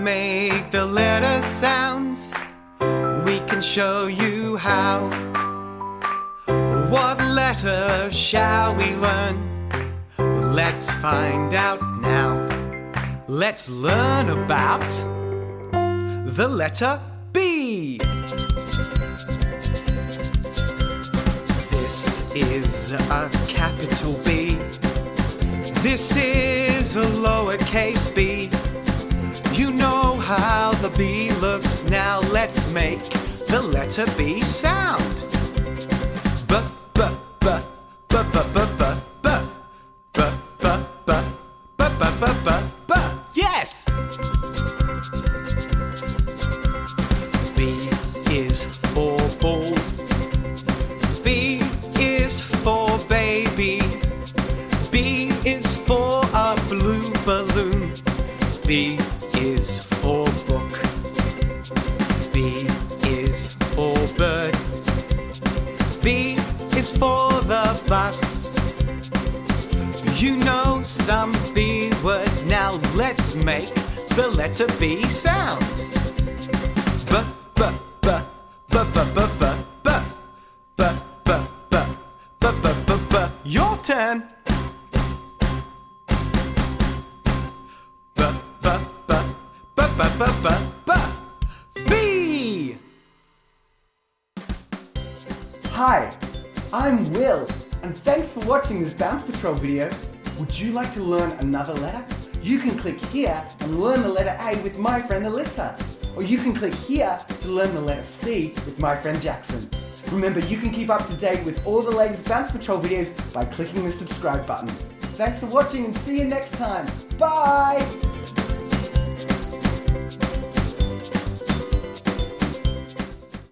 make the letter sounds. We can show you how. What letter shall we learn? Let's find out now. Let's learn about the letter B. This is a capital B. This is a lowercase b. The B looks now. Let's make the letter B sound. B b b b b b b b b b b b b b b b. Yes. B is for ball. B is for baby. B is for a blue balloon. B is for book. B is for bird. B is for the bus. You know some B words now. Let's make the letter B sound. B b b b b b b b b b b b b b b. Your turn. B b b b b b b b. B. Hi, I'm Will, and thanks for watching this Bounce Patrol video. Would you like to learn another letter? You can click here and learn the letter A with my friend Alyssa. Or you can click here to learn the letter C with my friend Jackson. Remember, you can keep up to date with all the latest Bounce Patrol videos by clicking the subscribe button. Thanks for watching and see you next time. Bye!